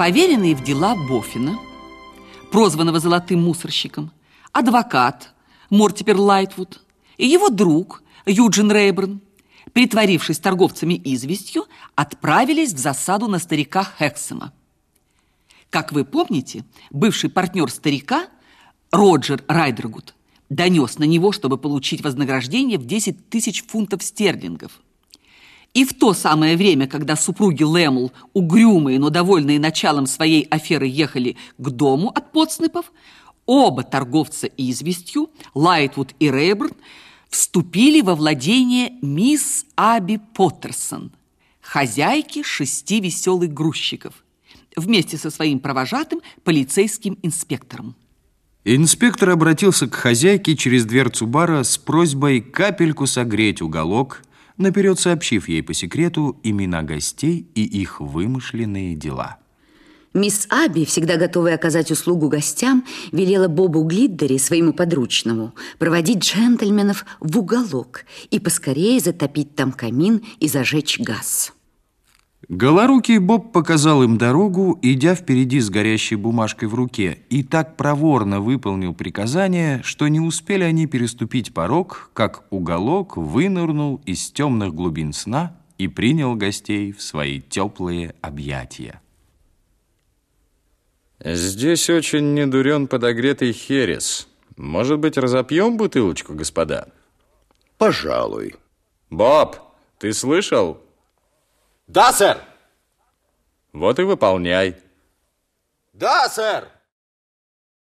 Поверенный в дела Бофина, прозванного золотым мусорщиком, адвокат Мортипер Лайтвуд и его друг Юджин Рейбрн, притворившись торговцами известью, отправились в засаду на старика Хексема. Как вы помните, бывший партнер старика Роджер Райдергуд донес на него, чтобы получить вознаграждение в 10 тысяч фунтов стерлингов. И в то самое время, когда супруги Лэмл, угрюмые, но довольные началом своей аферы, ехали к дому от подснипов, оба торговца известью, Лайтвуд и Рейберн, вступили во владение мисс Аби Поттерсон, хозяйки шести веселых грузчиков, вместе со своим провожатым полицейским инспектором. Инспектор обратился к хозяйке через дверцу бара с просьбой капельку согреть уголок, наперед сообщив ей по секрету имена гостей и их вымышленные дела. Мисс Аби, всегда готовая оказать услугу гостям, велела Бобу Глиддери, своему подручному, проводить джентльменов в уголок и поскорее затопить там камин и зажечь газ. Голорукий Боб показал им дорогу, идя впереди с горящей бумажкой в руке, и так проворно выполнил приказание, что не успели они переступить порог, как уголок вынырнул из темных глубин сна и принял гостей в свои теплые объятия. Здесь очень недурен подогретый херес. Может быть, разопьем бутылочку, господа? Пожалуй. Боб, ты слышал? Да, сэр! Вот и выполняй. Да, сэр!